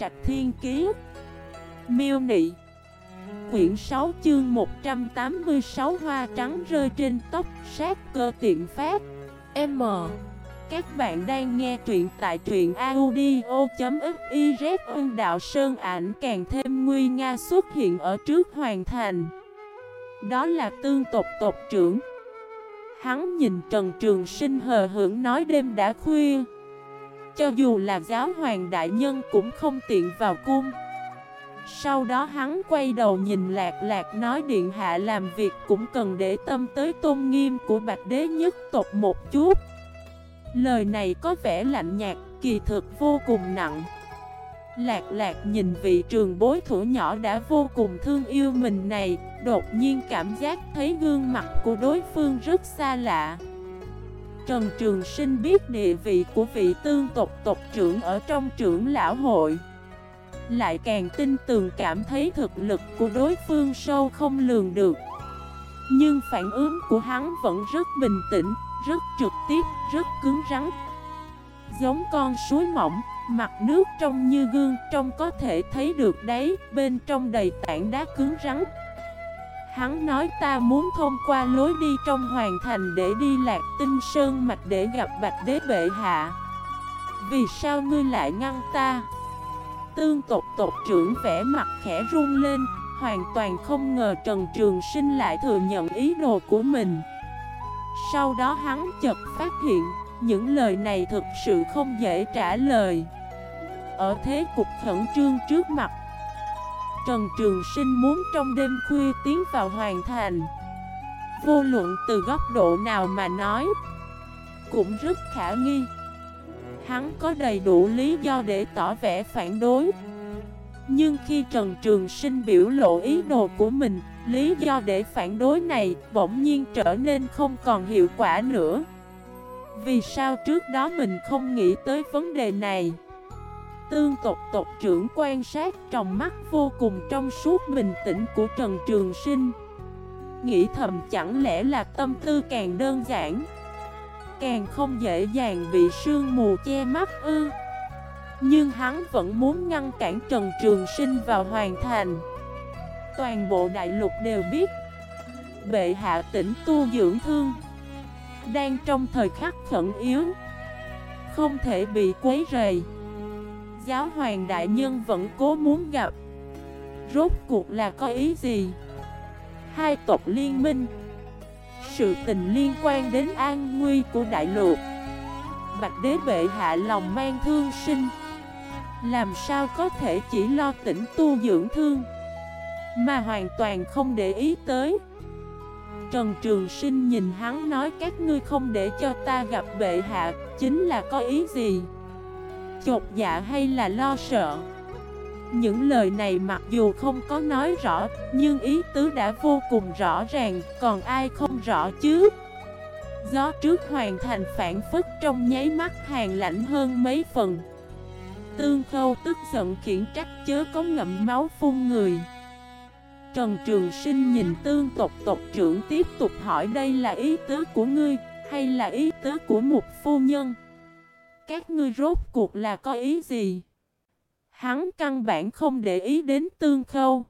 Trạch Thiên Kiế Miêu Nị. Quyển 6 chương 186 Hoa trắng rơi trên tóc, sát cơ tiện phát. M. Các bạn đang nghe truyện tại truyện audio.xyz Ưng đạo sơn ảnh càng thêm nguy nga xuất hiện ở trước hoàn thành. Đó là tương tộc tộc trưởng. Hắn nhìn Trần Trường Sinh hờ hưởng nói đêm đã khuya. Cho dù là giáo hoàng đại nhân cũng không tiện vào cung. Sau đó hắn quay đầu nhìn lạc lạc nói điện hạ làm việc cũng cần để tâm tới tôn nghiêm của bạch đế nhất tộc một chút. Lời này có vẻ lạnh nhạt, kỳ thực vô cùng nặng. Lạc lạc nhìn vị trường bối thủ nhỏ đã vô cùng thương yêu mình này Đột nhiên cảm giác thấy gương mặt của đối phương rất xa lạ. Trần Trường Sinh biết địa vị của vị tương tộc tộc trưởng ở trong trưởng lão hội. Lại càng tin tường cảm thấy thực lực của đối phương sâu không lường được. Nhưng phản ứng của hắn vẫn rất bình tĩnh, rất trực tiếp, rất cứng rắn. Giống con suối mỏng Mặt nước trong như gương, trong có thể thấy được đấy, bên trong đầy tảng đá cứng rắn. Hắn nói ta muốn thông qua lối đi trong hoàn thành để đi lạc tinh sơn mạch để gặp bạch đế bệ hạ. Vì sao ngươi lại ngăn ta? Tương tộc tộc trưởng vẽ mặt khẽ run lên, hoàn toàn không ngờ Trần Trường Sinh lại thừa nhận ý đồ của mình. Sau đó hắn chợt phát hiện, những lời này thực sự không dễ trả lời. Ở thế cục khẩn trương trước mặt Trần Trường Sinh muốn trong đêm khuya tiến vào hoàn thành. Vô luận từ góc độ nào mà nói, Cũng rất khả nghi. Hắn có đầy đủ lý do để tỏ vẻ phản đối. Nhưng khi Trần Trường Sinh biểu lộ ý đồ của mình, Lý do để phản đối này bỗng nhiên trở nên không còn hiệu quả nữa. Vì sao trước đó mình không nghĩ tới vấn đề này? Tương tộc tộc trưởng quan sát trong mắt vô cùng trong suốt bình tĩnh của Trần Trường Sinh. Nghĩ thầm chẳng lẽ là tâm tư càng đơn giản, Càng không dễ dàng bị sương mù che mắt ư? Nhưng hắn vẫn muốn ngăn cản Trần Trường Sinh vào hoàn thành. Toàn bộ đại lục đều biết, Bệ hạ tỉnh tu dưỡng thương, Đang trong thời khắc khẩn yếu, Không thể bị quấy rầy giáo hoàng đại nhân vẫn cố muốn gặp. Rốt cuộc là có ý gì? Hai tộc liên minh. Sự tình liên quan đến an nguy của đại lục Bạch đế bệ hạ lòng mang thương sinh. Làm sao có thể chỉ lo tỉnh tu dưỡng thương? Mà hoàn toàn không để ý tới. Trần Trường Sinh nhìn hắn nói, các ngươi không để cho ta gặp bệ hạ, Chính là có ý gì? Chột dạ hay là lo sợ? Những lời này mặc dù không có nói rõ, Nhưng ý tứ đã vô cùng rõ ràng, Còn ai không rõ chứ? Gió trước hoàn thành phản phức trong nháy mắt hàng lạnh hơn mấy phần. Tương khâu tức giận khiển trách chớ có ngậm máu phun người. Trần Trường Sinh nhìn tương tộc tộc trưởng tiếp tục hỏi đây là ý tứ của ngươi Hay là ý tứ của một phu nhân? Các ngươi rốt cuộc là có ý gì? Hắn căn bản không để ý đến tương khâu.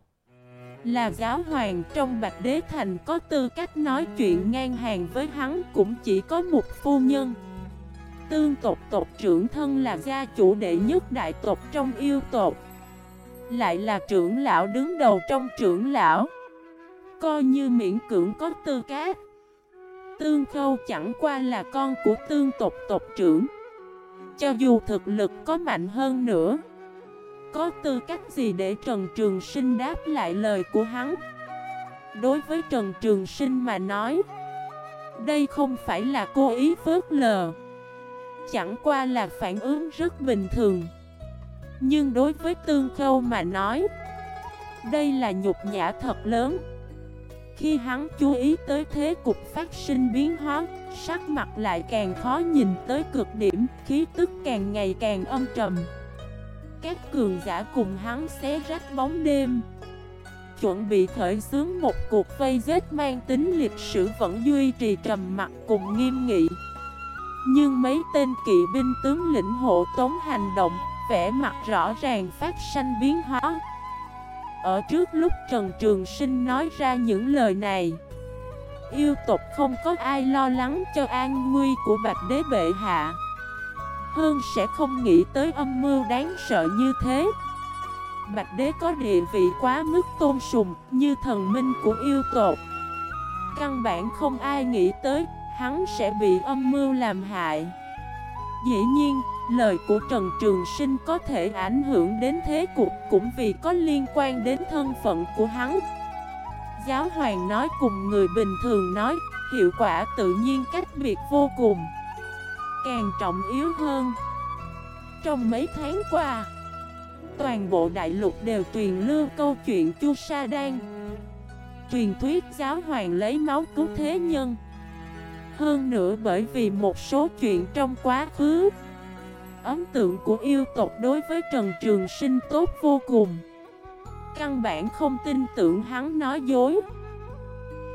Là giáo hoàng trong Bạch Đế Thành có tư cách nói chuyện ngang hàng với hắn cũng chỉ có một phu nhân. Tương tộc tộc trưởng thân là gia chủ đệ nhất đại tộc trong yêu tộc. Lại là trưởng lão đứng đầu trong trưởng lão. Coi như miễn cưỡng có tư cách. Tương khâu chẳng qua là con của tương tộc tộc trưởng. Cho dù thực lực có mạnh hơn nữa. Có tư cách gì để Trần Trường Sinh đáp lại lời của hắn? Đối với Trần Trường Sinh mà nói, Đây không phải là cố ý phớt lờ. Chẳng qua là phản ứng rất bình thường. Nhưng đối với Tương Khâu mà nói, Đây là nhục nhã thật lớn. Khi hắn chú ý tới thế cục phát sinh biến hóa, Sắc mặt lại càng khó nhìn tới cực điểm, Khí tức càng ngày càng âm trầm. Các cường giả cùng hắn xé rách bóng đêm. Chuẩn bị khởi xướng một cuộc vây giết mang tính lịch sử vẫn duy trì trầm mặt cùng nghiêm nghị. Nhưng mấy tên kỵ binh tướng lĩnh hộ tống hành động, vẻ mặt rõ ràng phát sanh biến hóa. Ở trước lúc Trần Trường Sinh nói ra những lời này, yêu tộc không có ai lo lắng cho an nguy của Bạch Đế Bệ Hạ. Hơn sẽ không nghĩ tới âm mưu đáng sợ như thế. Bạch Đế có địa vị quá mức tôn sùng như thần minh của yêu tộc. Căn bản không ai nghĩ tới hắn sẽ bị âm mưu làm hại. Dĩ nhiên, lời của Trần Trường Sinh có thể ảnh hưởng đến thế cục cũng vì có liên quan đến thân phận của hắn. Giáo hoàng nói cùng người bình thường nói, hiệu quả tự nhiên cách biệt vô cùng. Càng trọng yếu hơn. Trong mấy tháng qua, toàn bộ đại lục đều truyền lưu câu chuyện Chu Sa Đan. Truyền thuyết giáo hoàng lấy máu cứu thế nhân. Hơn nữa bởi vì một số chuyện trong quá khứ Ấn tượng của yêu tộc đối với Trần Trường Sinh tốt vô cùng. Căn bản không tin tưởng hắn nói dối.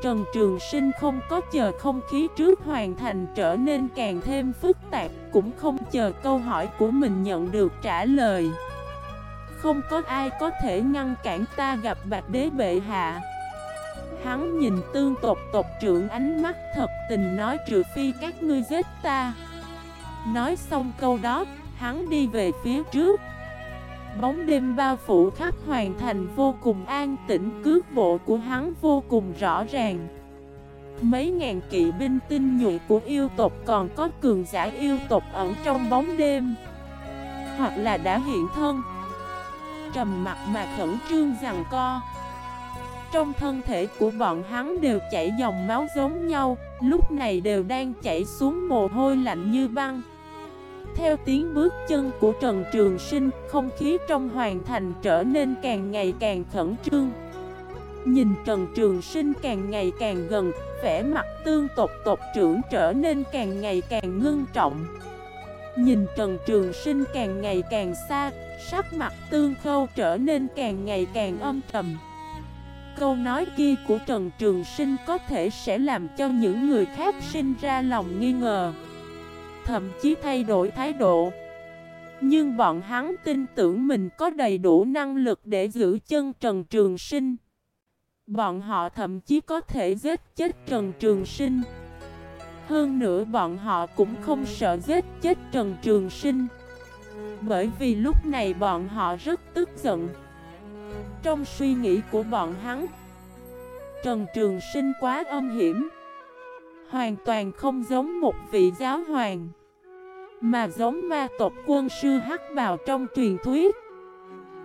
Trần Trường Sinh không có chờ không khí trước hoàn thành trở nên càng thêm phức tạp Cũng không chờ câu hỏi của mình nhận được trả lời. Không có ai có thể ngăn cản ta gặp Bạch Đế Bệ Hạ. Hắn nhìn tương tộc tộc trưởng ánh mắt thật tình nói trừ phi các ngươi giết ta. Nói xong câu đó, hắn đi về phía trước. Bóng đêm bao phủ khắp hoàn thành vô cùng an tĩnh, Cước bộ của hắn vô cùng rõ ràng. Mấy ngàn kỵ binh tinh nhuệ của yêu tộc còn có cường giả yêu tộc ẩn trong bóng đêm, Hoặc là đã hiện thân. Trầm mặt mà khẩn trương rằng co. Trong thân thể của bọn hắn đều chảy dòng máu giống nhau, Lúc này đều đang chảy xuống mồ hôi lạnh như băng. Theo tiếng bước chân của Trần Trường Sinh, Không khí trong hoàn thành trở nên càng ngày càng khẩn trương. Nhìn Trần Trường Sinh càng ngày càng gần, vẻ mặt tương tộc tộc trưởng trở nên càng ngày càng ngưng trọng. Nhìn Trần Trường Sinh càng ngày càng xa, Sắc mặt tương khâu trở nên càng ngày càng âm trầm. Câu nói kia của Trần Trường Sinh có thể sẽ làm cho những người khác sinh ra lòng nghi ngờ. Thậm chí thay đổi thái độ. Nhưng bọn hắn tin tưởng mình có đầy đủ năng lực để giữ chân Trần Trường Sinh. Bọn họ thậm chí có thể giết chết Trần Trường Sinh. Hơn nữa bọn họ cũng không sợ giết chết Trần Trường Sinh. Bởi vì lúc này bọn họ rất tức giận. Trong suy nghĩ của bọn hắn, Trần Trường Sinh quá âm hiểm. Hoàn toàn không giống một vị giáo hoàng Mà giống ma tộc quân sư hắc bào trong truyền thuyết.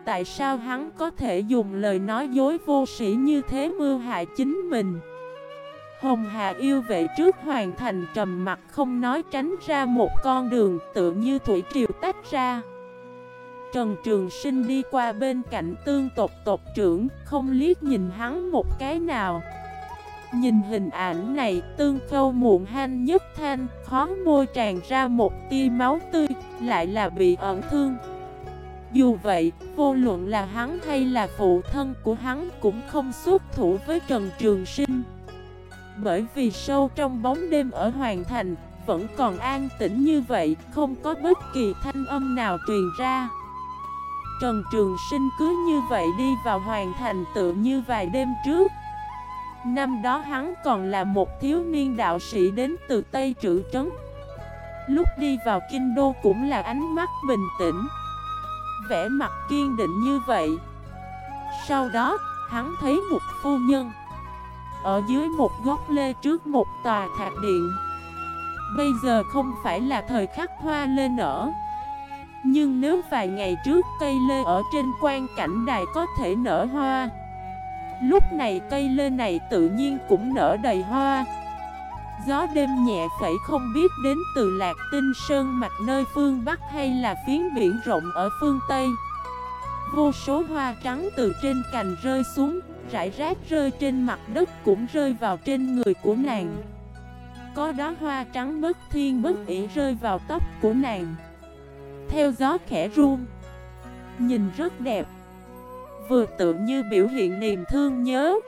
Tại sao hắn có thể dùng lời nói dối vô sĩ như thế mưu hại chính mình? Hồng Hà yêu vệ trước hoàn thành trầm mặt không nói tránh ra một con đường tự như thủy triều tách ra. Trần Trường Sinh đi qua bên cạnh tương tộc tộc trưởng, không liếc nhìn hắn một cái nào. Nhìn hình ảnh này, tương khâu muộn hanh nhất thanh, khó môi tràn ra một tia máu tươi, lại là bị ẩn thương. Dù vậy, vô luận là hắn hay là phụ thân của hắn cũng không xuất thủ với Trần Trường Sinh. Bởi vì sâu trong bóng đêm ở Hoàng Thành, vẫn còn an tĩnh như vậy, không có bất kỳ thanh âm nào truyền ra. Trần Trường Sinh cứ như vậy đi vào hoàng thành tự như vài đêm trước Năm đó hắn còn là một thiếu niên đạo sĩ đến từ Tây Trữ Trấn. Lúc đi vào kinh đô cũng là ánh mắt bình tĩnh Vẻ mặt kiên định như vậy. Sau đó, hắn thấy một phu nhân Ở dưới một gốc lê trước một tòa thạc điện. Bây giờ không phải là thời khắc hoa lê nở nhưng nếu vài ngày trước cây lê ở trên quan cảnh đài có thể nở hoa. Lúc này cây lê này tự nhiên cũng nở đầy hoa. Gió đêm nhẹ phẩy không biết đến từ lạc tinh sơn mặt nơi phương Bắc hay là phiến biển rộng ở phương Tây. Vô số hoa trắng từ trên cành rơi xuống, rải rác rơi trên mặt đất cũng rơi vào trên người của nàng. Có đó hoa trắng bất thiên bất ỉ rơi vào tóc của nàng. Theo gió khẽ run Nhìn rất đẹp. Vừa tự như biểu hiện niềm thương nhớ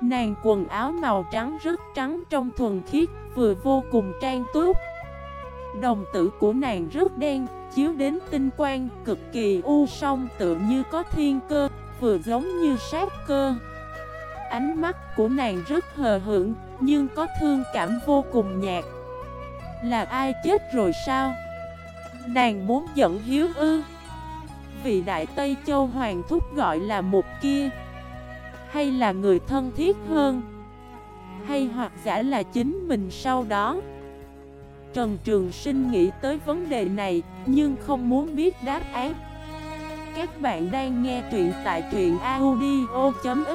Nàng quần áo màu trắng rất trắng trong thuần khiết Vừa vô cùng trang túc Đồng tử của nàng rất đen, chiếu đến tinh quang, cực kỳ u song tự như có thiên cơ, vừa giống như sát cơ. Ánh mắt của nàng rất hờ hững, nhưng có thương cảm vô cùng nhạt. Là ai chết rồi sao? Nàng muốn giận hiếu ư? Vị đại Tây Châu Hoàng Thúc gọi là một kia. Hay là người thân thiết hơn. Hay hoặc giả là chính mình sau đó. Trần Trường Sinh nghĩ tới vấn đề này, Nhưng không muốn biết đáp án. Các bạn đang nghe truyện tại truyện audio.fif